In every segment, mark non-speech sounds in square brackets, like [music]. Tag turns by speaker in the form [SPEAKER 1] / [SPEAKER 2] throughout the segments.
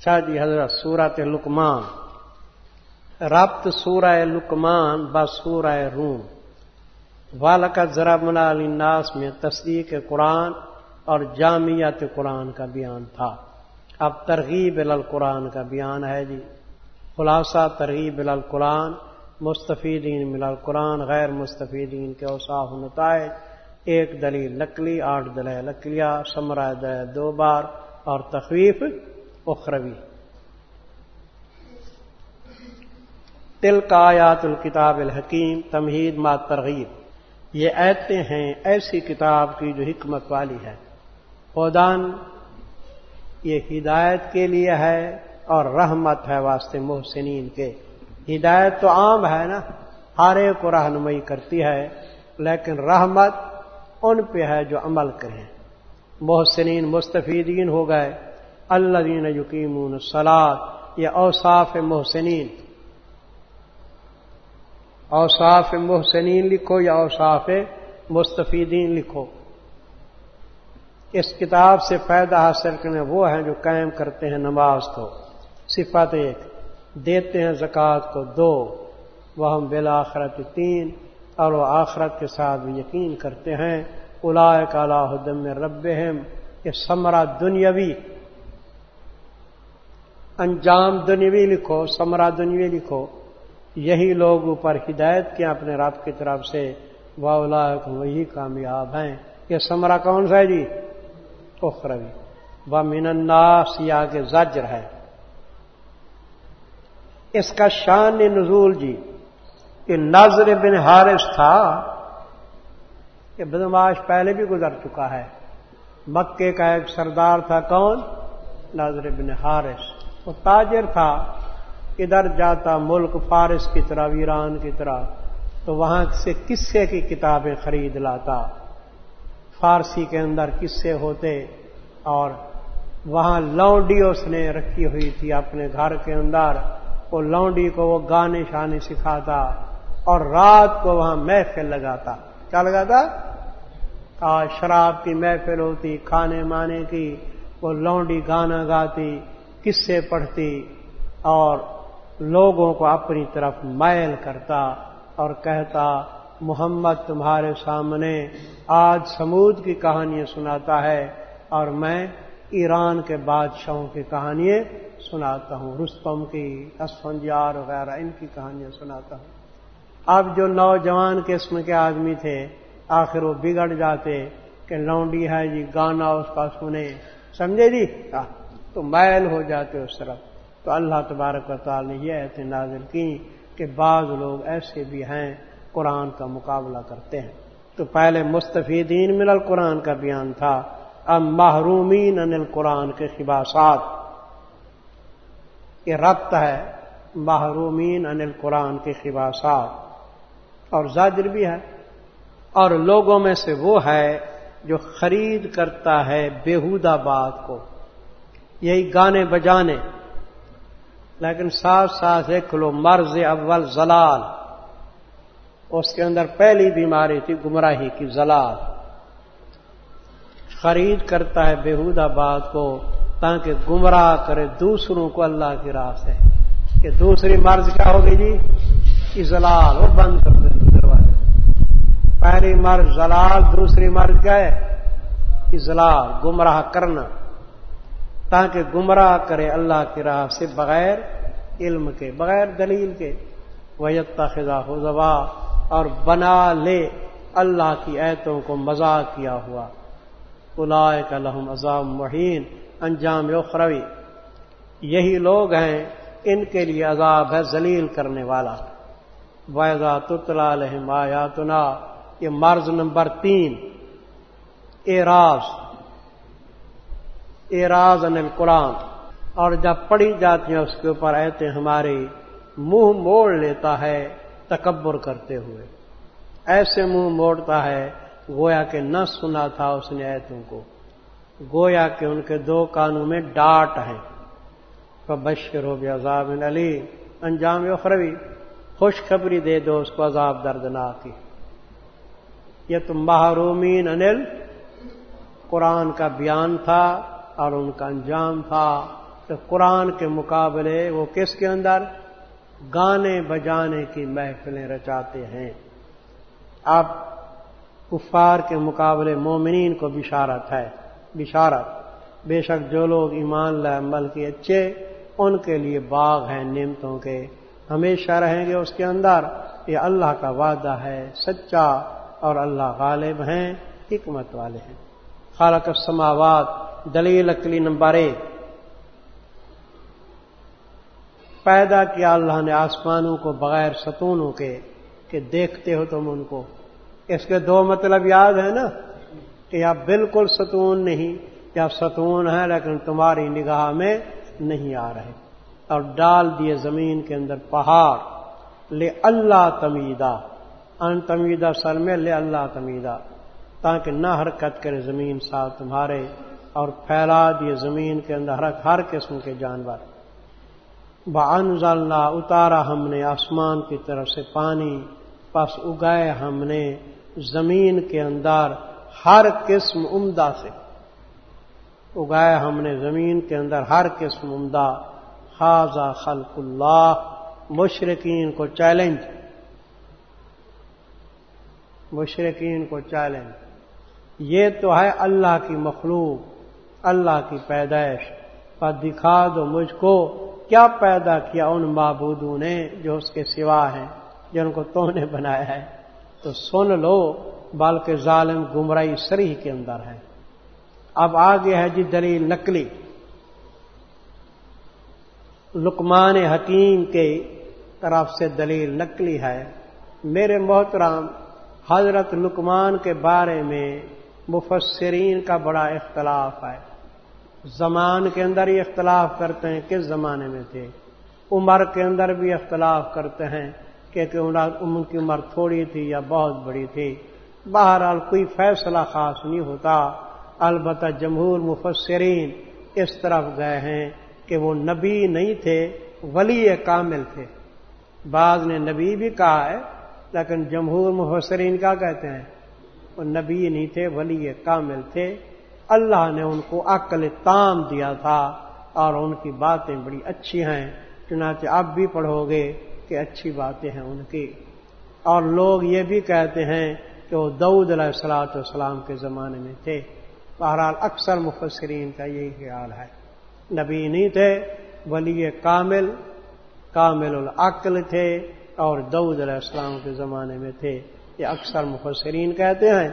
[SPEAKER 1] اچھا جی حضرت سورت لکمان ربط سورہ لکمان بس سورہ روم۔ والکت ذرا منا الناس میں تصدیق قرآن اور جامعت قرآن کا بیان تھا۔ اب ترغیب القرآن کا بیان ہے جی۔ خلاصہ ترغیب القرآن مستفیدین مل القرآن، غیر مستفیدین کے اوساف نتائج۔ ایک دلیل لکلی آٹھ دلے لکلیا سمرا دل دو بار اور تخویف۔ اخروی۔ تل کا آیات الکتاب الحکیم، تمہید ما ترغیب۔ یہ ایتے ہیں، ایسی کتاب کی جو حکمت والی ہے۔ خودان یہ ہدایت کے لیے ہے اور رحمت ہے واسطے محسنین کے۔ ہدایت تو عام ہے نا، ہر ایک کو رہنمائی کرتی ہے، لیکن رحمت ان پہ ہے جو عمل کریں۔ محسنین، مستفیدین ہو گئے۔ اللہ دین یقین سلاد یہ اوصاف محسنین. اوصاف محسنین لکھو یا اوصاف مستفیدین لکھو. اس کتاب سے فائدہ حاصل کرنے وہ ہیں جو قائم کرتے ہیں نماز کو. صفت ایک، دیتے ہیں زکوٰۃ کو. دو وہ ہم بالآخرت تین، اور وہ آخرت کے ساتھ بھی یقین کرتے ہیں. الا کالا حدم رب یہ سمرا دنیاوی انجام دنیوی لکھو سمرا دنیوی لکھو، یہی لوگ اوپر ہدایت کیا اپنے رب کی طرف سے واؤلا وہی کامیاب ہیں۔ یہ سمرا کون سا ہے جی؟ اخروی۔ و مین یا کے زجر ہے۔ اس کا شان نزول جی کہ نظر بن حارث تھا۔ کہ بدماش پہلے بھی گزر چکا ہے۔ مکے کا ایک سردار تھا کون؟ نظر بن حارث۔ وہ تاجر تھا، ادھر جاتا ملک فارس کی طرح ویران کی طرح، تو وہاں سے قصے کی کتابیں خرید لاتا۔ فارسی کے اندر قصے ہوتے اور وہاں لونڈی اس نے رکھی ہوئی تھی اپنے گھر کے اندر۔ وہ لونڈی کو وہ گانے شانے سکھاتا اور رات کو وہاں محفل لگاتا۔ کیا لگاتا؟ شراب کی محفل ہوتی، کھانے مانے کی، وہ لونڈی گانا گاتی۔ قصے پڑھتی اور لوگوں کو اپنی طرف مائل کرتا اور کہتا، محمد تمہارے سامنے آج سمود کی کہانیاں سناتا ہے اور میں ایران کے بادشاہوں کی کہانیاں سناتا ہوں، رستم کی اسفنجار وغیرہ، ان کی کہانیاں سناتا ہوں۔ اب جو نوجوان قسم کے آدمی تھے، آخر وہ بگڑ جاتے کہ لونڈی ہے جی گانا اس کا سنے۔ سمجھے جی؟ تو مائل ہو جاتے اس طرف۔ تو اللہ تبارک و تعالی نے یہ ایسے نازل کی کہ بعض لوگ ایسے بھی ہیں، قرآن کا مقابلہ کرتے ہیں۔ تو پہلے مستفیدین مل قرآن کا بیان تھا۔ اب محرومین انل قرآن کے خباسات یہ ربط ہے محرومین انل قرآن کے خباسات اور زاجر بھی ہے۔ اور لوگوں میں سے وہ ہے جو خرید کرتا ہے بےحودہ بات کو۔ یہی گانے بجانے۔ لیکن ساتھ ساتھ ایک لو مرض اول زلال۔ اس کے اندر پہلی بیماری تھی گمراہی کی زلال۔ خرید کرتا ہے بےحودہ بات کو تاکہ گمراہ کرے دوسروں کو اللہ کی راہ سے۔ کہ دوسری مرض کیا ہوگی جی؟ ازلال وہ بند کر دیں دروازے پہلی مرض زلال، دوسری مرض کیا ہے؟ ازلال گمراہ کرنا۔ تاکہ گمراہ کرے اللہ کی راہ سے بغیر علم کے، بغیر دلیل کے۔ ویتا خزا ہو اور بنا لے اللہ کی ایتوں کو مزاق کیا ہوا۔ کا لحم عذاب مہین۔ انجام اخروی۔ یہی لوگ ہیں، ان کے لیے عذاب ہے ذلیل کرنے والا۔ ویزا تتلا لہم آیاتنا، یہ مرض نمبر تین۔ اعراض اعراض ان قرآن اور جب پڑھی جاتی ہیں، اس کے اوپر ایتے ہماری منہ موڑ لیتا ہے، تکبر کرتے ہوئے۔ ایسے منہ موڑتا ہے، گویا کہ نہ سنا تھا اس نے ایتوں کو۔ گویا کہ ان کے دو کانوں میں ڈاٹ ہیں۔ بشر ہو گیا عذاب علی انجام اخروی۔ خوشخبری دے دو اس کو عذاب دردناک۔ کی یہ تو محرومین انل۔ قرآن کا بیان تھا۔ اور ان کا انجام تھا تو قرآن کے مقابلے وہ کس کے اندر؟ گانے بجانے کی محفلیں رچاتے ہیں۔ اب کفار کے مقابلے مومنین کو بشارت ہے، بشارت۔ بے شک جو لوگ ایمان عمل کے اچھے، ان کے لیے باغ ہیں، نعمتوں کے۔ ہمیشہ رہیں گے اس کے اندر۔ یہ اللہ کا وعدہ ہے، سچا اور اللہ غالب ہیں، حکمت والے ہیں۔ خالق السماوات دلیل اکلی نمبر ایک پیدا کیا اللہ نے آسمانوں کو بغیر ستونوں کے کہ دیکھتے ہو تم ان کو۔ اس کے دو مطلب یاد ہے نا؟ کہ یا بالکل ستون نہیں، یا ستون ہے لیکن تمہاری نگاہ میں نہیں آ رہے۔ اور ڈال دیے زمین کے اندر پہاڑ۔ لے اللہ تمیدہ۔ ان تمیدہ سر میں لے اللہ تمیدہ۔ تاکہ نہ حرکت کرے زمین صاحب تمہارے۔ اور پھیلا دیے زمین کے اندر ہر قسم کے جانور۔ بانز اللہ اتارا ہم نے آسمان کی طرف سے پانی، پس اگائے ہم نے زمین کے اندر ہر قسم عمدہ سے۔ اگایا ہم نے زمین کے اندر ہر قسم عمدہ۔ خاضہ خلق اللہ، مشرقین کو چیلنج۔ مشرقین کو چیلنج۔ یہ تو ہے اللہ کی مخلوق۔ اللہ کی پیدائش۔ پر دکھا دو مجھ کو کیا پیدا کیا ان معبودوں نے جو اس کے سوا ہیں، جن کو تو نے بنایا ہے۔ تو سن لو، بلکہ ظالم گمرائی سریح کے اندر ہے۔ اب آگے ہے جی دلیل نقلی۔ لکمان حکیم کے طرف سے دلیل نقلی ہے۔ میرے محترام حضرت لکمان کے بارے میں مفسرین کا بڑا اختلاف ہے۔ زمان کے اندر ہی اختلاف کرتے ہیں کس زمانے میں تھے؟ عمر کے اندر بھی اختلاف کرتے ہیں کہ ان کی عمر تھوڑی تھی یا بہت بڑی تھی۔ بہرحال کوئی فیصلہ خاص نہیں ہوتا۔ البتہ جمہور مفسرین اس طرف گئے ہیں کہ وہ نبی نہیں تھے، ولی کامل تھے۔ بعض نے نبی بھی کہا ہے، لیکن جمہور مفسرین کیا کہتے ہیں؟ وہ نبی نہیں تھے، ولی کامل تھے۔ اللہ نے ان کو عقل تام دیا تھا اور ان کی باتیں بڑی اچھی ہیں، چنانچہ اب بھی پڑھو گے کہ اچھی باتیں ہیں ان کی۔ اور لوگ یہ بھی کہتے ہیں کہ وہ دعود علیہ السلاۃ والسلام کے زمانے میں تھے۔ بہرحال اکثر مفسرین کا یہی خیال ہے۔ نبی نہیں تھے، ولی کامل کامل العقل تھے اور دعود علیہ السلام کے زمانے میں تھے۔ یہ اکثر مفسرین کہتے ہیں،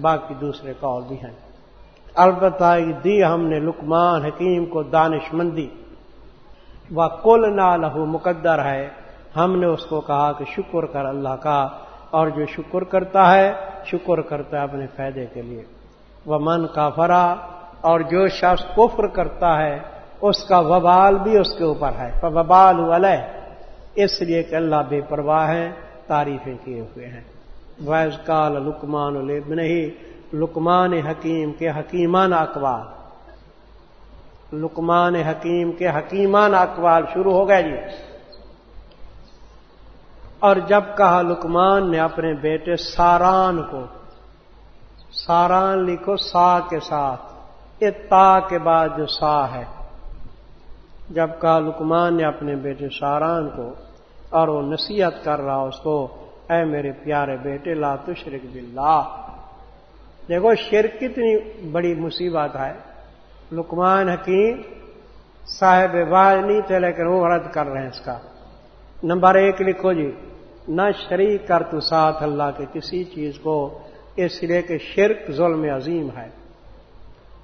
[SPEAKER 1] باقی دوسرے قول بھی ہیں۔ البتہ دی ہم نے لکمان حکیم کو دانش مندی وہ کل نہ لہو مقدر ہے۔ ہم نے اس کو کہا کہ شکر کر اللہ کا اور جو شکر کرتا ہے، شکر کرتا ہے اپنے فائدے کے لیے۔ وہ من کا فرا اور جو شخص کفر کرتا ہے، اس کا وبال بھی اس کے اوپر ہے۔ وبال علیہ۔ اس لیے کہ اللہ بے پرواہ ہیں، تعریفیں کیے ہوئے ہیں۔ ویز کال لکمان نہیں لکمان حکیم کے حکیمان اقوال۔ لکمان حکیم کے حکیمان اقوال شروع ہو گئے جی۔ اور جب کہا لکمان نے اپنے بیٹے ساران کو، ساران لکھو سا کے ساتھ، یہ تا کے بعد جو سا ہے۔ جب کا لکمان نے اپنے بیٹے ساران کو اور وہ نصیحت کر رہا اس کو، اے میرے پیارے بیٹے، لا تشرک باللہ۔ دیکھو، شرک کتنی بڑی مصیبت ہے۔ لکمان حکیم صاحب باز نہیں تھے، لیکن وہ رد کر رہے ہیں اس کا۔ نمبر ایک لکھو جی نہ شریک کر تو ساتھ اللہ کے کسی چیز کو، اس لیے کہ شرک ظلم عظیم ہے۔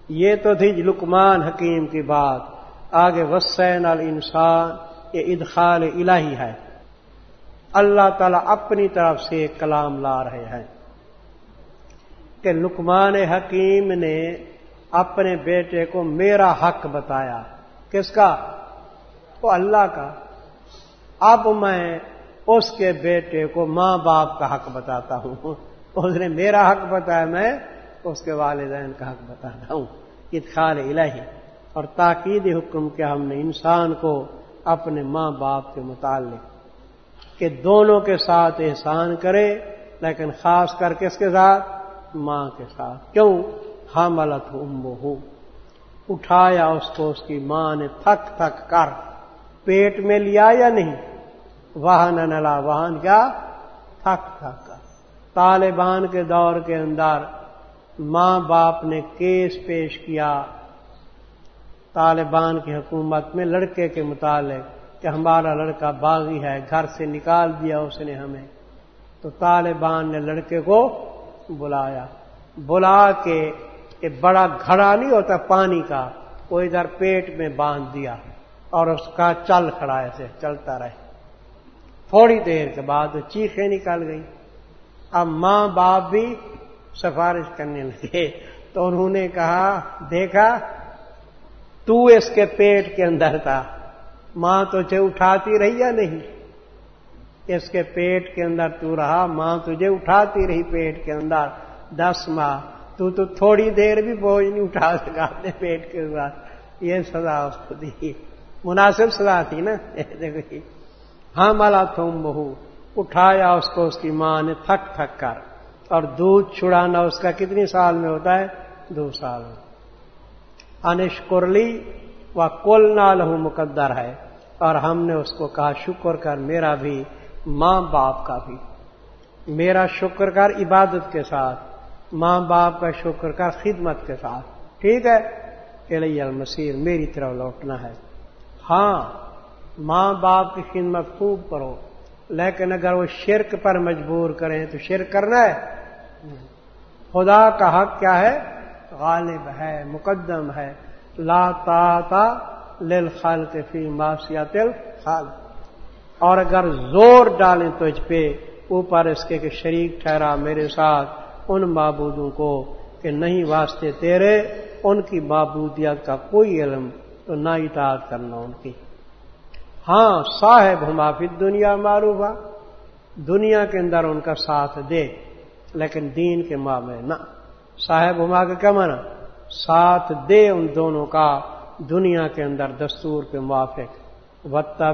[SPEAKER 1] یہ تو تھی جی لکمان حکیم کی بات۔ آگے وسین الانسان، یہ ادخال الہی ہے۔ اللہ تعالی اپنی طرف سے ایک کلام لا رہے ہیں۔ کہ لکمان حکیم نے اپنے بیٹے کو میرا حق بتایا۔ کس کا؟ وہ اللہ کا۔ اب میں اس کے بیٹے کو ماں باپ کا حق بتاتا ہوں۔ اس نے میرا حق بتایا، میں اس کے والدین کا حق بتاتا ہوں۔ ادخال الہی۔ اور تاکید حکم کیا ہم نے انسان کو اپنے ماں باپ کے متعلق کہ دونوں کے ساتھ احسان کرے، لیکن خاص کر کس کے ساتھ؟ ماں کے ساتھ۔ کیوں؟ حاملت ام ہو اٹھایا اس کو، اس کی ماں نے تھک تھک کر پیٹ میں لیا یا نہیں؟ واہن نلا واہن کیا؟ تھک تھک کر۔ طالبان کے دور کے اندر ماں باپ نے کیس پیش کیا۔ طالبان کی حکومت میں لڑکے کے متعلق کہ ہمارا لڑکا باغی ہے، گھر سے نکال دیا اس نے ہمیں۔ تو طالبان نے لڑکے کو بلایا۔ بلا کے ایک بڑا گھڑا نہیں ہوتا پانی کا، وہ ادھر پیٹ میں باندھ دیا اور اس کا چل کھڑا ایسے چلتا رہے۔ تھوڑی دیر کے بعد چیخیں نکل گئی۔ اب ماں باپ بھی سفارش کرنے لگے۔ تو انہوں نے کہا، دیکھا، تو اس کے پیٹ کے اندر تھا۔ ماں تجھے اٹھاتی رہی یا نہیں؟ اس کے پیٹ کے اندر تو رہا، ماں تجھے اٹھاتی رہی پیٹ کے اندر۔ دس ماہ، تو تو تھوڑی دیر بھی بوجھ نہیں اٹھا سکا اپنے پیٹ کے ساتھ یہ سزا اس کو دی۔ مناسب سزا تھی نا؟ دیکھو [laughs] ہاں ملا تم بہو، اٹھایا اس کو، اس کی ماں نے تھک تھک کر۔ اور دودھ چھڑانا اس کا کتنی سال میں ہوتا ہے؟ دو سال۔ میں انش کرلی و کل نہ لہو مقدر ہے۔ اور ہم نے اس کو کہا، شکر کر، میرا بھی ماں باپ کا بھی۔ میرا شکر کر عبادت کے ساتھ، ماں باپ کا شکر کر خدمت کے ساتھ۔ ٹھیک ہے؟ الی المسیر، میری طرف لوٹنا ہے۔ ہاں ماں باپ کی خدمت خوب کرو، لیکن اگر وہ شرک پر مجبور کریں تو شرک کرنا ہے۔ خدا کا حق کیا ہے؟ غالب ہے، مقدم ہے۔ لا تا لل خال فی معاشیات خال اور اگر زور ڈالیں تو اس پہ، اوپر اس کے کہ شریک ٹھہرا میرے ساتھ، ان معبودوں کو کہ نہیں واسطے تیرے، ان کی معبودیت کا کوئی علم تو نہ اطاعت کرنا ان کی۔ ہاں صاحب ہم آپ دنیا معروف دنیا کے اندر ان کا ساتھ دے، لیکن دین کے معاملے نہ۔ صاحب ہما کا کیا مانا ساتھ دے ان دونوں کا، دنیا کے اندر دستور کے موافق۔ بتا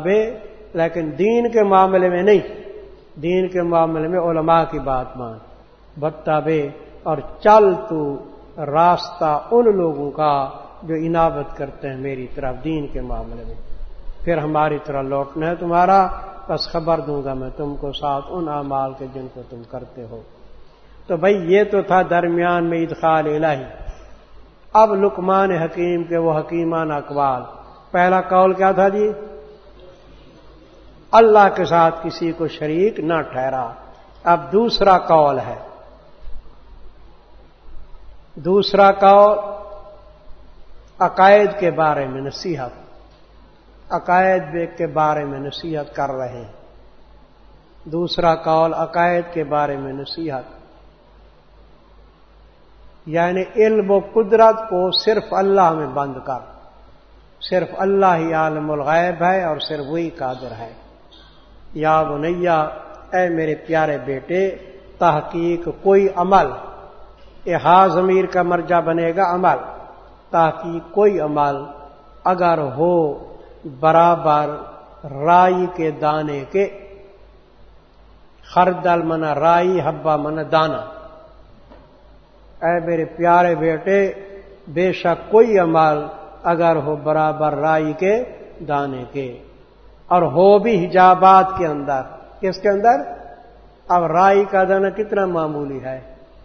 [SPEAKER 1] لیکن دین کے معاملے میں نہیں۔ دین کے معاملے میں علماء کی بات مان۔ بتا بے اور چل تو راستہ ان لوگوں کا جو انابت کرتے ہیں میری طرف دین کے معاملے میں۔ پھر ہماری طرح لوٹنا ہے تمہارا، بس خبر دوں گا میں تم کو ساتھ ان اعمال کے جن کو تم کرتے ہو۔ تو بھائی یہ تو تھا درمیان میں ادخال الہی۔ اب لکمان حکیم کے وہ حکیمان اقوال۔ پہلا قول کیا تھا جی؟ اللہ کے ساتھ کسی کو شریک نہ ٹھہرا۔ اب دوسرا قول ہے۔ دوسرا قول عقائد کے بارے میں نصیحت۔ عقائد کے بارے میں نصیحت کر رہے ہیں۔ دوسرا قول عقائد کے بارے میں نصیحت۔ یعنی علم و قدرت کو صرف اللہ میں بند کر۔ صرف اللہ ہی عالم الغیب ہے اور صرف وہی قادر ہے۔ یا بنیا، اے میرے پیارے بیٹے، تحقیق کوئی عمل۔ یہ ضمیر کا مرجع بنے گا عمل۔ تحقیق کوئی عمل اگر ہو برابر رائی کے دانے کے۔ خردل من رائی حبا من دانا۔ اے میرے پیارے بیٹے، بے شک کوئی عمل اگر ہو برابر رائی کے دانے کے۔ اور ہو بھی حجابات کے اندر۔ کس کے اندر؟ اب رائی کا دانا کتنا معمولی ہے۔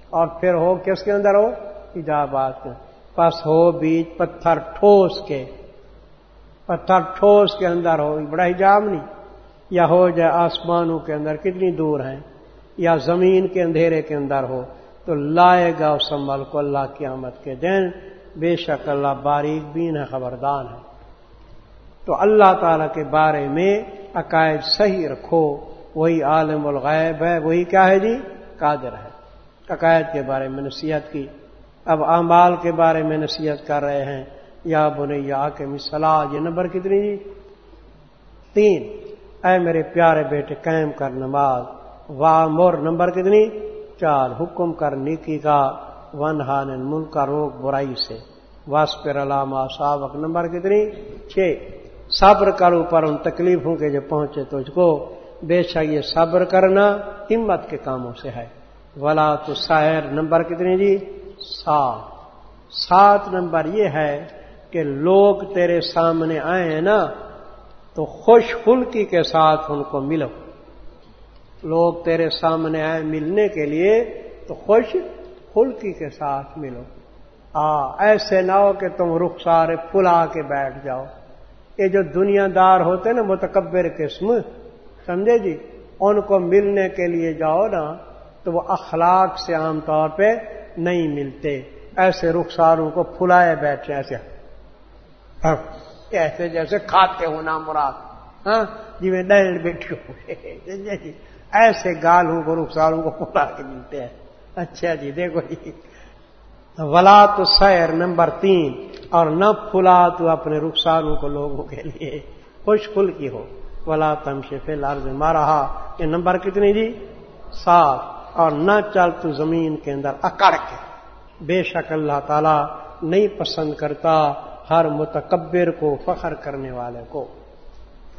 [SPEAKER 1] اور پھر ہو کس کے اندر ہو؟ حجابات کے۔ پس ہو بیچ پتھر ٹھوس کے۔ پتھر ٹھوس کے اندر ہو بڑا حجاب نہیں۔ یا ہو جائے آسمانوں کے اندر کتنی دور ہیں، یا زمین کے اندھیرے کے اندر ہو، تو لائے گا اس عمل کو اللہ کی آمد کے دن۔ بے شک اللہ باریک بین ہے خبردار ہے۔ تو اللہ تعالی کے بارے میں عقائد صحیح رکھو۔ وہی عالم الغیب ہے، وہی کیا ہے جی؟ قادر ہے۔ عقائد کے بارے میں نصیحت کی۔ اب اعمال کے بارے میں نصیحت کر رہے ہیں۔ یا بنیا کے مسلح یہ نمبر کتنی جی؟ تین۔ اے میرے پیارے بیٹے، قائم کر نماز۔ وامور نمبر کتنی؟ چار۔ حکم کر نیکی کا۔ ون ہان ملک کا روک برائی سے۔ واسپر علامہ سابق، نمبر کتنی؟ چھ۔ صبر کر اوپر ان تکلیفوں کے جو پہنچے تجھ کو بے شک یہ صبر کرنا ہمت کے کاموں سے ہے۔ ولا تو ساحر نمبر کتنی جی؟ سات۔ سات نمبر یہ ہے کہ لوگ تیرے سامنے آئے ہیں نا، تو خوش خلکی کے ساتھ ان کو ملو۔ لوگ تیرے سامنے آئے ملنے کے لیے، تو خوش خلکی کے ساتھ ملو۔ آ، ایسے نہ ہو کہ تم رخ سارے پلا کے بیٹھ جاؤ۔ یہ جو دنیا دار ہوتے نا، متکبر قسم، سمجھے جی؟ ان کو ملنے کے لیے جاؤ نا، تو وہ اخلاق سے عام طور پہ نہیں ملتے۔ ایسے رخساروں کو پھلائے بیٹھے، ایسے۔ ہاں، ایسے جیسے کھاتے ہو نا مراد۔ ہاں جی میں ڈینڈ بیٹھے ہوئے جی؟ ایسے گالوں کو رخساروں کو پھلا کے ملتے ہیں۔ اچھا جی دیکھو جی۔ ولا تو سیر نمبر تین اور نہ پھلا تو اپنے رخساروں کو لوگوں کے لیے خوش کھل کی ہو۔ ولا تم سے لارز مارا یہ نمبر کتنی جی؟ سات۔ اور نہ چل تو زمین کے اندر اکڑ کے۔ بے شک اللہ تعالی نہیں پسند کرتا ہر متکبر کو، فخر کرنے والے کو۔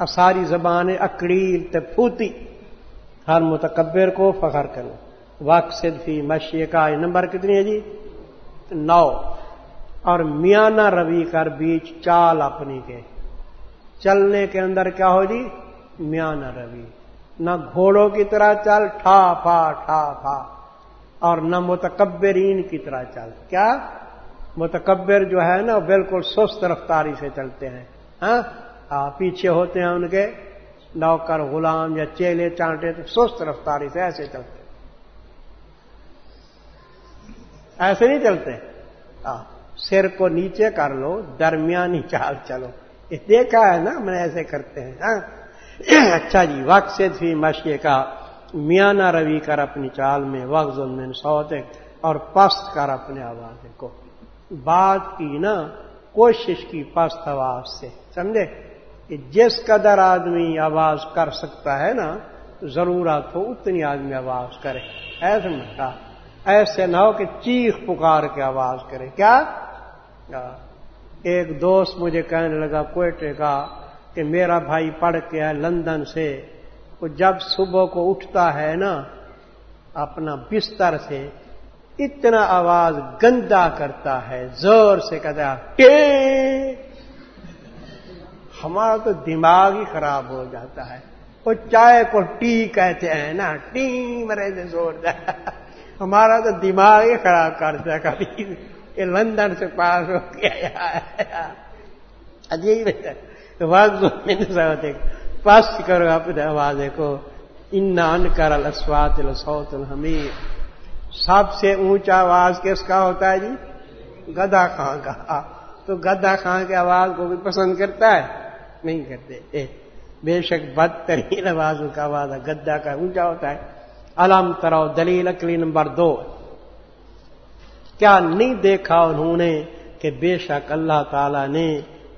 [SPEAKER 1] ساری زبان اکڑیل تے پھوتی۔ ہر متکبر کو فخر کرنے واق فی مشی کا نمبر کتنی ہے جی؟ نو اور میانہ روی کر بیچ چال اپنی کے۔ چلنے کے اندر کیا ہو جی؟ میانہ روی۔ نہ گھوڑوں کی طرح چل، ٹھا پھا ٹھا پھا۔ اور نہ متکبرین کی طرح چل۔ کیا؟ متکبر جو ہے نا بالکل سست رفتاری سے چلتے ہیں۔ ہاں؟ پیچھے ہوتے ہیں ان کے۔ نوکر، غلام یا چیلے، چانٹے، تو سست رفتاری سے ایسے چلتے ایسے نہیں چلتے۔ سر کو نیچے کر لو، درمیانی چال چلو۔ یہ دیکھا ہے نا میں ایسے کرتے ہیں۔ ہاں۔ اچھا جی وقت سے تھی مشیے کا۔ میانہ روی کر اپنی چال میں، وقت میں سوت اور پست کر اپنے آواز کو۔ بات کی نا، کوشش کی پست آواز سے۔ سمجھے؟ کہ جس قدر آدمی آواز کر سکتا ہے نا ضرورت ہو اتنی آدمی آواز کرے۔ ایسے میں ایسے نہ ہو کہ چیخ پکار کے آواز کرے۔ کیا؟ ایک دوست مجھے کہنے لگا، کوئٹے کا، کہ میرا بھائی پڑھ کے ہے لندن سے، وہ جب صبح کو اٹھتا ہے نا، اپنا بستر سے، اتنا آواز گندا کرتا ہے، زور سے کہتا ہے ہمارا تو دماغ ہی خراب ہو جاتا ہے۔ وہ چائے کو ٹی کہتے ہیں نا، ٹی مرے سے زور ہمارا تو دماغ ہی خراب کرتا کبھی۔ یہ لندن سے پاس ہو گیا عجیب ہے۔ وقت پس کرو اپنے آواز کو۔ ان کر السوات السوت الحمیر سب سے اونچا آواز کس کا ہوتا ہے جی؟ گدا خاں کا۔ تو گدا خاں کی آواز کو بھی پسند کرتا ہے؟ نہیں کرتے۔ بے شک بدترین آواز کا آواز گدا کا اونچا ہوتا ہے۔ علم ترو دلیل اکلی نمبر دو۔ کیا نہیں دیکھا انہوں نے کہ بے شک اللہ تعالی نے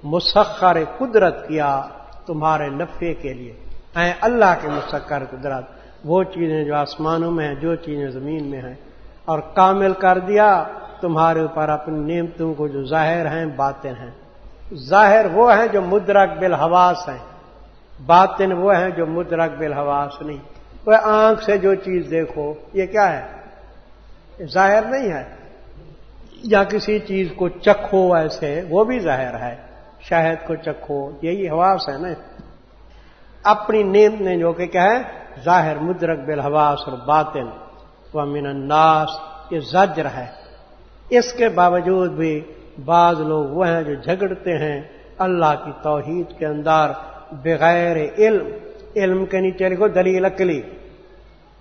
[SPEAKER 1] مسخر قدرت کیا تمہارے نفے کے لیے؟ اے اللہ کے مسخر قدرت، وہ چیزیں جو آسمانوں میں ہیں، جو چیزیں زمین میں ہیں، اور کامل کر دیا تمہارے اوپر اپنی نعمتوں کو جو ظاہر ہیں، باطن ہیں۔ ظاہر وہ ہیں جو مدرک بالحواس ہیں، باطن وہ ہیں جو مدرک بالحواس نہیں۔ وہ آنکھ سے جو چیز دیکھو، یہ کیا ہے؟ ظاہر نہیں ہے۔ یا کسی چیز کو چکھو ایسے، وہ بھی ظاہر ہے۔ شہد کو چکھو، یہی حواس ہے نا۔ اپنی نیند نے جو کہ کیا ہے؟ ظاہر، مدرک، بالحواس اور باطن۔ و من الناس، یہ زجر ہے۔ اس کے باوجود بھی بعض لوگ وہ ہیں جو جھگڑتے ہیں۔ اللہ کی توحید کے اندر بغیر علم علم کے نیچے لکھو، دلیل اکلی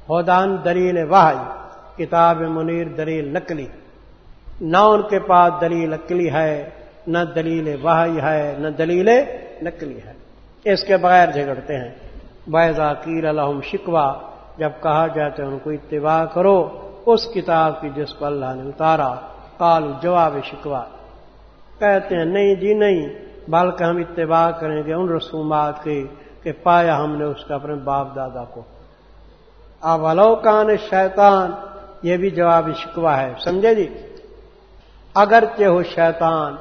[SPEAKER 1] ہودان دلیل واحد کتاب منیر دلیل نقلی۔ نہ ان کے پاس دلیل اکلی ہے، نہ دلیل واہی ہے، نہ دلیل نقلی ہے۔ اس کے بغیر جھگڑتے ہیں۔ بیضا کیر الحم شکوا جب کہا جاتا ہے ان کو اتباع کرو، اس کتاب کی جس کو اللہ نے اتارا کال جواب شکوا کہتے ہیں، نہیں جی نہیں، بلکہ ہم اتباع کریں گے ان رسومات کی کہ پایا ہم نے اس کا اپنے باپ دادا کو۔ اب الوکان شیطان، یہ بھی جواب شکوا ہے، سمجھے جی؟ اگرچہ ہو شیطان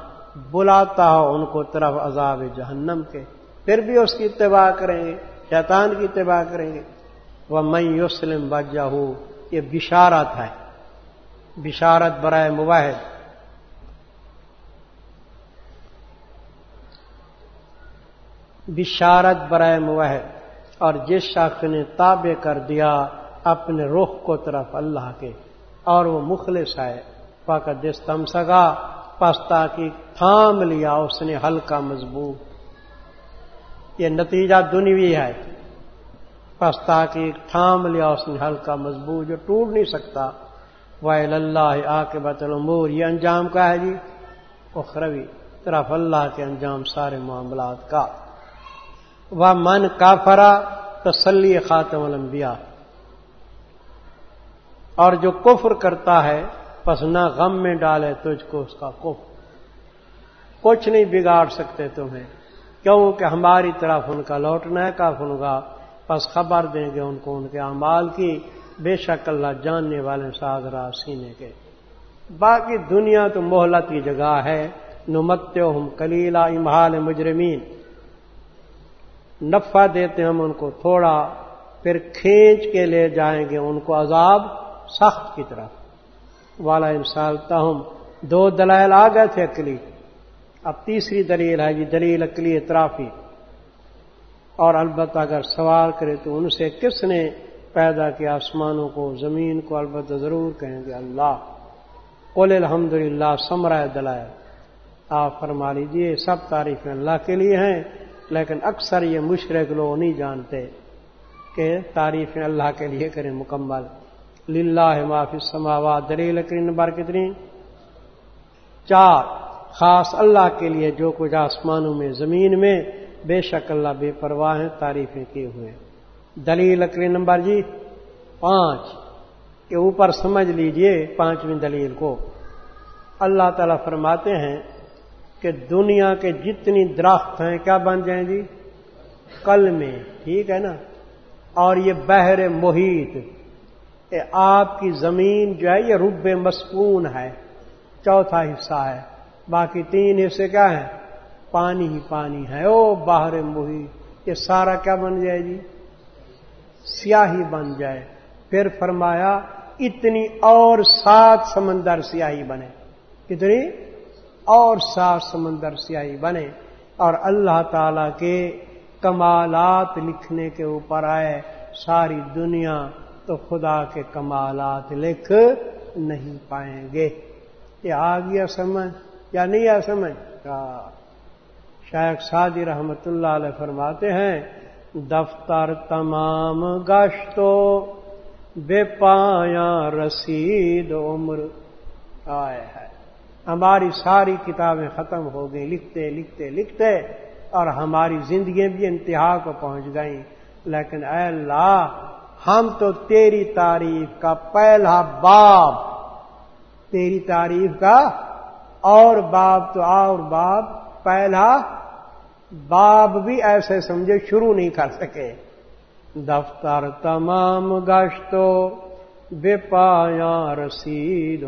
[SPEAKER 1] بلاتا ہو ان کو طرف عذاب جہنم کے، پھر بھی اس کی اتباع کریں گے، شیطان کی اتباع کریں گے۔ وہ میں یوسلم بجا ہوں یہ بشارت ہے، بشارت برائے مباحد بشارت برائے موہ اور جس شخص نے تابع کر دیا اپنے رخ کو طرف اللہ کے، اور وہ مخلص ہے۔ فقط جس تم سگا پستا کی تھام لیا اس نے ہلکا مضبوط۔ یہ نتیجہ دنوی ہے۔ پستا کی تھام لیا اس نے ہلکا مضبوط جو ٹوٹ نہیں سکتا۔ وائل اللہ آ کے بطلمور یہ انجام کا ہے جی؟ اخروی، طرف اللہ کے انجام سارے معاملات کا۔ وہ من کا فرا تسلی خاتم الانبیاء۔ اور جو کفر کرتا ہے، پس نہ غم میں ڈالے تجھ کو اس کا کف کچھ نہیں بگاڑ سکتے تمہیں کیوں کہ ہماری طرف ان کا لوٹنا ہے کا۔ فنگا پس خبر دیں گے ان کو ان کے اعمال کی، بے شک اللہ جاننے والے ساز راہ سینے کے۔ باقی دنیا تو مہلت کی جگہ ہے نمت ہم کلیلہ امہال مجرمین۔ نفع دیتے ہم ان کو تھوڑا، پھر کھینچ کے لے جائیں گے ان کو عذاب سخت کی طرف۔ والا انسالتا ہوں دو دلائل آ گئے تھے اکلی اب تیسری دلیل ہے جی دلیل اکلی اطرافی۔ اور البتہ اگر سوال کرے تو ان سے کس نے پیدا کیا؟ آسمانوں کو، زمین کو؟ البتہ ضرور کہیں گے اللہ۔ قول الحمد للہ سمرائے دلائل۔ آپ فرما لیجیے سب تعریفیں اللہ کے لیے ہیں۔ لیکن اکثر یہ مشرق لوگ نہیں جانتے کہ تعریفیں اللہ کے لیے کریں مکمل۔ للہ معافی سماوات دلیل کریں نمبر کتنی؟ چار۔ خاص اللہ کے لیے جو کچھ آسمانوں میں، زمین میں بے شک اللہ بے پرواہ ہیں، تعریفیں کیے ہوئے۔ دلیل لکڑی نمبر جی؟ پانچ۔ کے اوپر سمجھ لیجیے پانچویں دلیل کو۔ اللہ تعالی فرماتے ہیں کہ دنیا کے جتنی درخت ہیں، کیا بن جائیں جی؟ کل میں، ٹھیک ہے نا؟ اور یہ بحر محیط آپ کی زمین جو ہے، یہ رب مسکون ہے، چوتھا حصہ ہے۔ باقی تین حصے کیا ہیں؟ پانی ہی پانی ہے او باہر محیط، یہ سارا کیا بن جائے جی؟ سیاہی بن جائے۔ پھر فرمایا، اتنی اور سات سمندر سیاہی بنے۔ کتنی؟ اور سات سمندر سیاہی بنے اور اللہ تعالی کے کمالات لکھنے کے اوپر آئے ساری دنیا تو خدا کے کمالات لکھ نہیں پائیں گے۔ یہ آ گیا سمجھ یا نہیں آ سمجھ؟ شاید سادی رحمت اللہ علیہ فرماتے ہیں، دفتر تمام گشتو بے پایا رسید عمر۔ آئے ہے ہماری ساری کتابیں ختم ہو گئی لکھتے لکھتے لکھتے اور ہماری زندگی بھی انتہا کو پہنچ گئیں۔ لیکن اے اللہ، ہم تو تیری تعریف کا پہلا باب، تیری تعریف کا اور باب تو اور باب، پہلا باب بھی ایسے سمجھے شروع نہیں کر سکے۔ دفتر تمام گشتو بے پایا رسید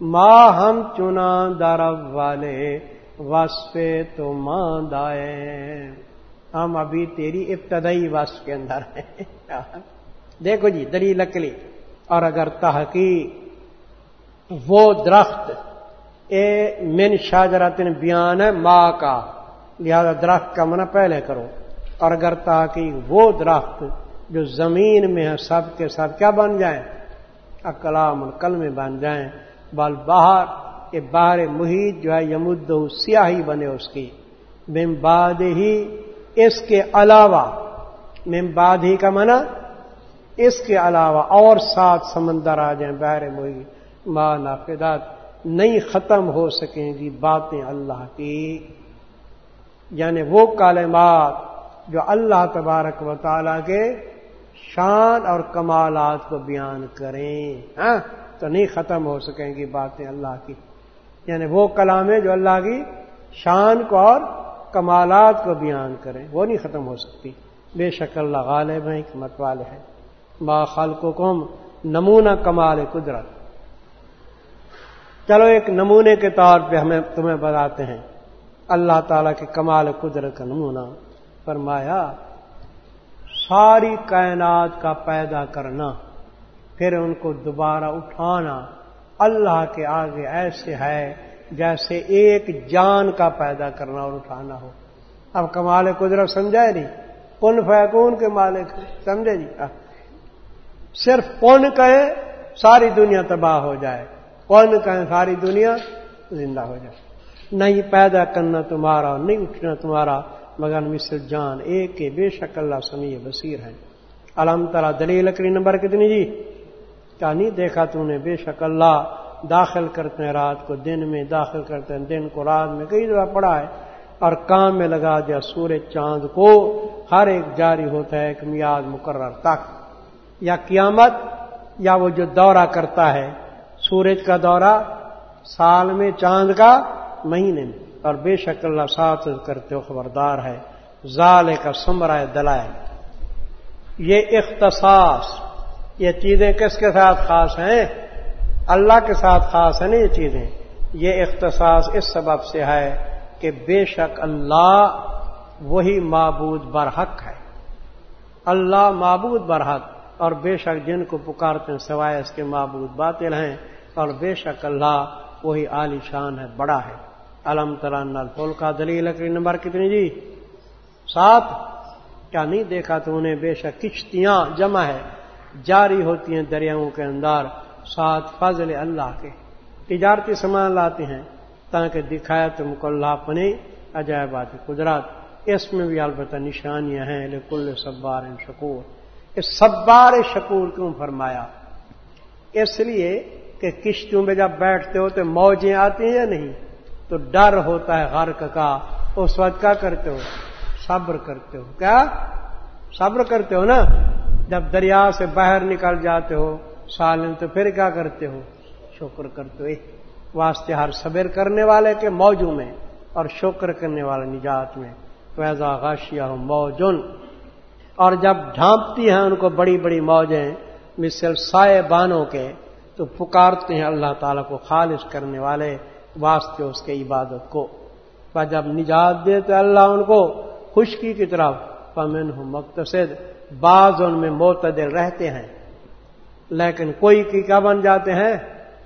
[SPEAKER 1] ماں ہم چنا درب والے وسپے تو ماں دائے ہم ابھی تیری ابتدائی وصف کے اندر ہیں۔ دیکھو جی دری لکلی اور اگر تحقیق، وہ درخت، اے من شاجراتن بیان ہے ماں کا، لہذا درخت کا منع پہلے کرو۔ اور اگر تاکہ وہ درخت جو زمین میں ہے، سب کے ساتھ کیا بن جائیں؟ اکلام القل میں بن جائیں۔ بال باہر یہ باہر محیط جو ہے یمد سیاہی بنے اس کی۔ باد ہی اس کے علاوہ باد ہی کا منع اس کے علاوہ اور سات سمندر آ جائیں بحر محیط۔ ماں نافذات نہیں ختم ہو سکیں گی باتیں اللہ کی۔ یعنی وہ کالمات جو اللہ تبارک و تعالی کے شان اور کمالات کو بیان کریں۔ ہاں؟ تو نہیں ختم ہو سکیں گی باتیں اللہ کی۔ یعنی وہ کلامیں جو اللہ کی شان کو اور کمالات کو بیان کریں، وہ نہیں ختم ہو سکتی۔ بے شک اللہ غالب ہیں، حکمت والے ہیں۔ با خلق کم نمونہ کمال قدرت۔ چلو ایک نمونے کے طور پہ ہمیں تمہیں بتاتے ہیں۔ اللہ تعالی کے کمال قدرت کا نمونہ فرمایا، ساری کائنات کا پیدا کرنا۔ پھر ان کو دوبارہ اٹھانا اللہ کے آگے ایسے ہے جیسے ایک جان کا پیدا کرنا اور اٹھانا ہو۔ اب کمال قدرت سمجھائے نہیں؟ پن فیکون کے مالک سمجھے جی؟ ہاں۔ صرف پن کہے ساری دنیا تباہ ہو جائے۔ پن کہیں ساری دنیا زندہ ہو جائے۔ نہیں پیدا کرنا تمہارا نہیں اٹھنا تمہارا، مگر مصر جان، ایک کے بے شک اللہ سمیع بصیر ہے الحمد تعالیٰ دلیل لکڑی نمبر کتنی جی؟ کیا نہیں دیکھا تو نے بے شک اللہ داخل کرتے ہیں رات کو، دن میں داخل کرتے ہیں، دن کو رات میں۔ کئی دفعہ پڑا ہے اور کام میں لگا دیا سورج چاند کو۔ ہر ایک جاری ہوتا ہے ایک میاد مقرر تک۔ یا قیامت، یا وہ جو دورہ کرتا ہے۔ سورج کا دورہ سال میں چاند کا مہینے میں۔ اور بے شک اللہ ساتھ کرتے ہو، خبردار ہے۔ زال کا سمرا دلائل۔ یہ اختصاص یہ چیزیں کس کے ساتھ خاص ہیں؟ اللہ کے ساتھ خاص ہیں نا یہ چیزیں؟ یہ اختصاص اس سبب سے ہے کہ بے شک اللہ وہی معبود برحق ہے۔ اللہ معبود برحق اور بے شک جن کو پکارتے ہیں سوائے اس کے معبود باطل ہیں اور بے شک اللہ وہی عالی شان ہے، بڑا ہے۔ علم تلان پھول کا دلیل لکڑی نمبر کتنی جی؟ سات۔ کیا نہیں دیکھا تو انہیں بے شک کشتیاں جمع ہے۔ جاری ہوتی ہیں دریاؤں کے اندر سات فضل اللہ کے۔ تجارتی سامان لاتے ہیں تاکہ دکھایا تم کو اللہ اپنی عجائبات قدرت۔ اس میں بھی البتہ نشانیاں ہیں، لکل سبار شکور۔ اس سبار شکور کیوں فرمایا؟ اس لیے کہ کشتیوں میں جب بیٹھتے ہو تو موجیں آتی ہیں یا نہیں؟ تو ڈر ہوتا ہے، غرق کا۔ اس وقت کیا کرتے ہو؟ صبر کرتے ہو۔ کیا؟ صبر کرتے ہو نا؟ جب دریا سے باہر نکل جاتے ہو سالن تو پھر کیا کرتے ہو؟ شکر کرتے ہو۔ واسطے ہر صبر کرنے والے کے موجوں میں اور شکر کرنے والے نجات میں۔ ویزا غاشیا ہو موجن اور جب ڈھانپتی ہیں ان کو بڑی بڑی موجیں، مثل سائے بانوں کے، تو پکارتے ہیں اللہ تعالیٰ کو خالص کرنے والے واسطے اس کے عبادت کو۔ جب نجات دیتے اللہ ان کو، خشکی کی طرف۔ پمن ہوں مختصد بعض ان میں معتدل رہتے ہیں۔ لیکن کوئی کی کیا بن جاتے ہیں؟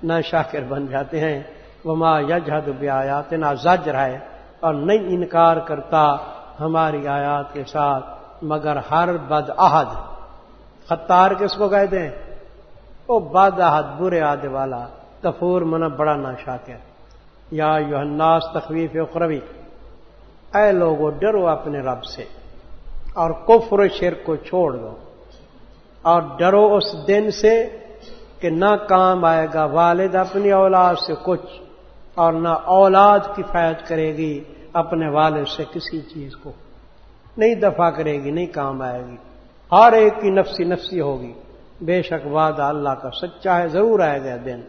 [SPEAKER 1] نہ شاکر بن جاتے ہیں۔ وہ ماں یجہد بھی آیات نہ زجر ہے۔ اور نہیں انکار کرتا ہماری آیات کے ساتھ، مگر ہر بد عہد۔ خطار کس کو کہتے ہیں؟ وہ بد عہد، برے آدھے والا۔ کفور من بڑا نہ شاکر یا یو تخویف اخروی۔ اے لوگو، ڈرو اپنے رب سے۔ اور کفر شرک کو چھوڑ دو۔ اور ڈرو اس دن سے کہ نہ کام آئے گا۔ والد اپنی اولاد سے کچھ اور نہ اولاد کفایت کرے گی اپنے والد سے کسی چیز کو۔ نہیں دفاع کرے گی، نہیں کام آئے گی۔ ہر ایک کی نفسی نفسی ہوگی۔ بے شک وعدہ اللہ کا سچا ہے، ضرور آئے گا دن۔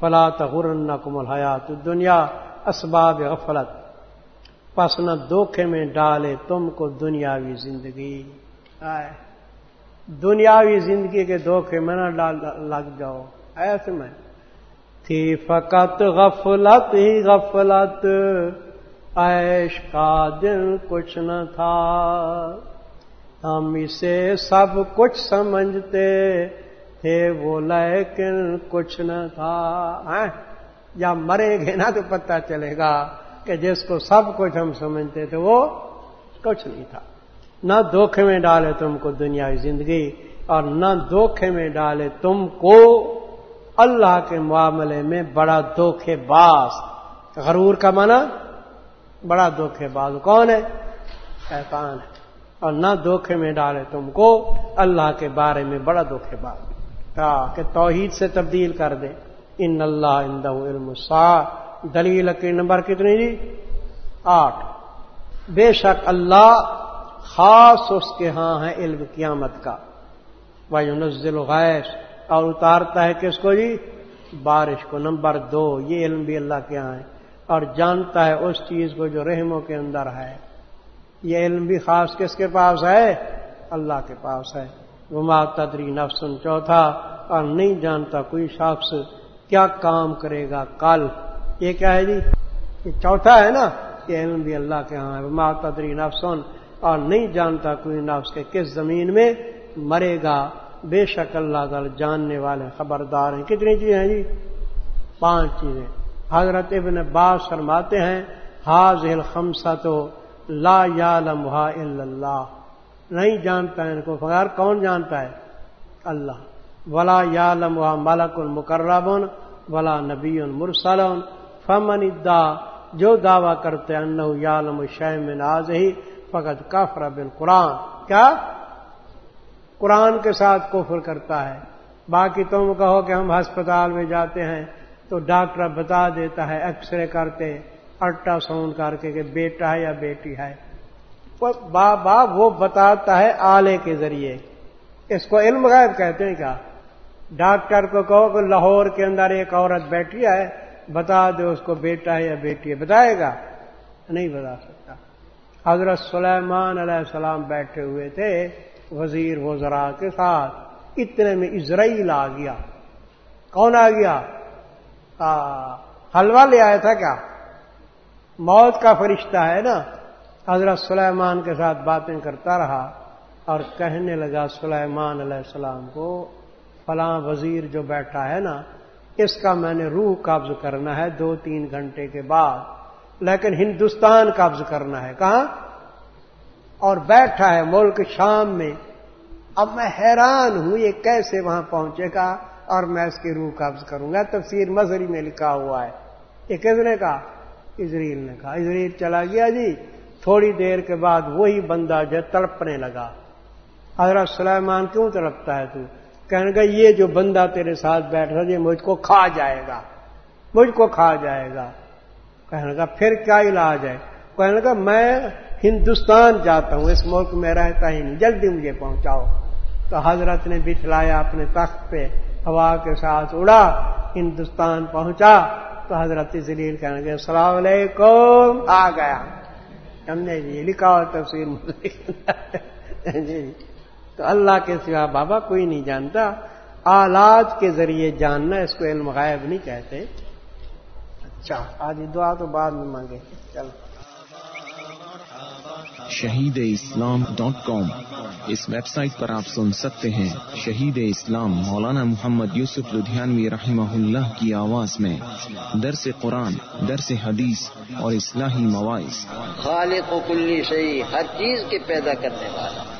[SPEAKER 1] فلا تغرن کمل حیات دنیا اسباب غفلت۔ پس نہ دھوکھے میں ڈالے تم کو دنیاوی زندگی۔ آئے۔ دنیاوی زندگی کے دھوکھے میں نہ لگ جاؤ۔ ایسے میں۔ تھی فقط غفلت ہی غفلت۔ ایش کا دن کچھ نہ تھا۔ ہم اسے سب کچھ سمجھتے تھے، وہ لیکن کچھ نہ تھا۔ یا مرے گے نا تو پتہ چلے گا۔ کہ جس کو سب کچھ ہم سمجھتے تھے، وہ کچھ نہیں تھا۔ نہ دھوکھے میں ڈالے تم کو دنیاوی زندگی، اور نہ دھوکھے میں ڈالے تم کو اللہ کے معاملے میں بڑا دھوکھے باز۔ غرور کا منع بڑا دھوکھے باز۔ کون ہے؟ شیطان ہے۔ اور نہ دھوکھے میں ڈالے تم کو اللہ کے بارے میں بڑا دھوکھے باز۔ کہ توحید سے تبدیل کر دے۔ ان اللہ اندہ علم دلیل کی نمبر کتنی جی؟ آٹھ۔ بے شک اللہ خاص اس کے ہاں ہے علم قیامت کا۔ بھائی نزل غیش اور اتارتا ہے کس کو جی؟ بارش کو۔ نمبر دو، یہ علم بھی اللہ کے ہاں ہے اور جانتا ہے اس چیز کو جو رحموں کے اندر ہے۔ یہ علم بھی خاص کس کے پاس ہے؟ اللہ کے پاس ہے۔ وما تدری نفسن چوتھا۔ اور نہیں جانتا کوئی شخص کیا کام کرے گا کل۔ یہ کیا ہے جی؟ یہ چوتھا ہے نا کہ علم بھی اللہ کے ہاں ہے۔ تدری نفسن اور نہیں جانتا کوئی نفس کے کس زمین میں مرے گا۔ بے شک اللہ تعالی جاننے والے خبردار ہیں۔ کتنی چیزیں ہیں جی؟ پانچ چیزیں۔ حضرت ابن باز فرماتے ہیں حاض الخمسا تو لا یا لمحا اللہ۔ نہیں جانتا ہے ان کو فغیر کون جانتا ہے؟ اللہ۔ ولا یا ملک المقربن ولا نبی المرسل فمن ادا جو دعویٰ کرتے ان یالم شیم ناز ہی فقط کفر بال قرآن کیا؟ قرآن کے ساتھ کفر کرتا ہے۔ باقی تم کہو کہ ہم ہسپتال میں جاتے ہیں، تو ڈاکٹر بتا دیتا ہے ایکس رے کرتے، الٹرا ساؤنڈ کر کے کہ بیٹا ہے یا بیٹی ہے۔ بابا وہ بتاتا ہے آلے کے ذریعے۔ اس کو علم غائب کہتے ہیں کیا؟ ڈاکٹر کو کہو کہ لاہور کے اندر ایک عورت بیٹھی ہے بتا دو اس کو بیٹا ہے یا بیٹی ہے، بتائے گا؟ نہیں بتا سکتا۔ حضرت سلیمان علیہ السلام بیٹھے ہوئے تھے، وزیر وزراء کے ساتھ۔ اتنے میں اسرائیل آ گیا۔ کون آ گیا؟ حلوہ لے آیا تھا کیا؟ موت کا فرشتہ ہے نا۔ حضرت سلیمان کے ساتھ باتیں کرتا رہا اور کہنے لگا، سلیمان علیہ السلام کو، فلاں وزیر جو بیٹھا ہے نا اس کا میں نے روح قبض کرنا ہے دو تین گھنٹے کے بعد، لیکن ہندوستان قبض کرنا ہے۔ کہاں؟ اور بیٹھا ہے ملک شام میں۔ اب میں حیران ہوں یہ کیسے وہاں پہنچے گا اور میں اس کی روح قبض کروں گا۔ تفسیر مظہری میں لکھا ہوا ہے۔ یہ کس نے کہا؟ اسریل نے کہا۔ اسریل چلا گیا جی۔ تھوڑی دیر کے بعد وہی بندہ جو تڑپنے لگا۔ حضرت سلیمان کیوں تڑپتا ہے تو؟ کہنے گا یہ جو بندہ تیرے ساتھ بیٹھ رہا یہ مجھ کو کھا جائے گا۔ مجھ کو کھا جائے گا۔ کہنے کا پھر کیا علاج ہے؟ کہنے لگا، میں ہندوستان جاتا ہوں، اس ملک میں رہتا ہی نہیں، جلدی مجھے پہنچاؤ۔ تو حضرت نے بٹھلایا اپنے تخت پہ، ہوا کے ساتھ اڑا، ہندوستان پہنچا۔ تو حضرت ذلیل کہنے گے السلام علیکم، آ گیا۔ ہم نے [laughs] جی لکھا تفصیل جی۔ تو اللہ کے سوا بابا کوئی نہیں جانتا۔ آلات کے ذریعے جاننا اس کو علم غائب نہیں کہتے۔ اچھا آج دعا تو بعد میں مانگے۔ چلو
[SPEAKER 2] شہید اسلام ڈاٹ کام اس ویب سائٹ پر آپ سن سکتے ہیں شہید اسلام مولانا محمد یوسف لدھیانوی رحمہ اللہ کی آواز میں۔ درس قرآن درس حدیث اور اصلاحی مواعث۔
[SPEAKER 3] خالق و کلی شہی ہر چیز کے پیدا کرنے والا۔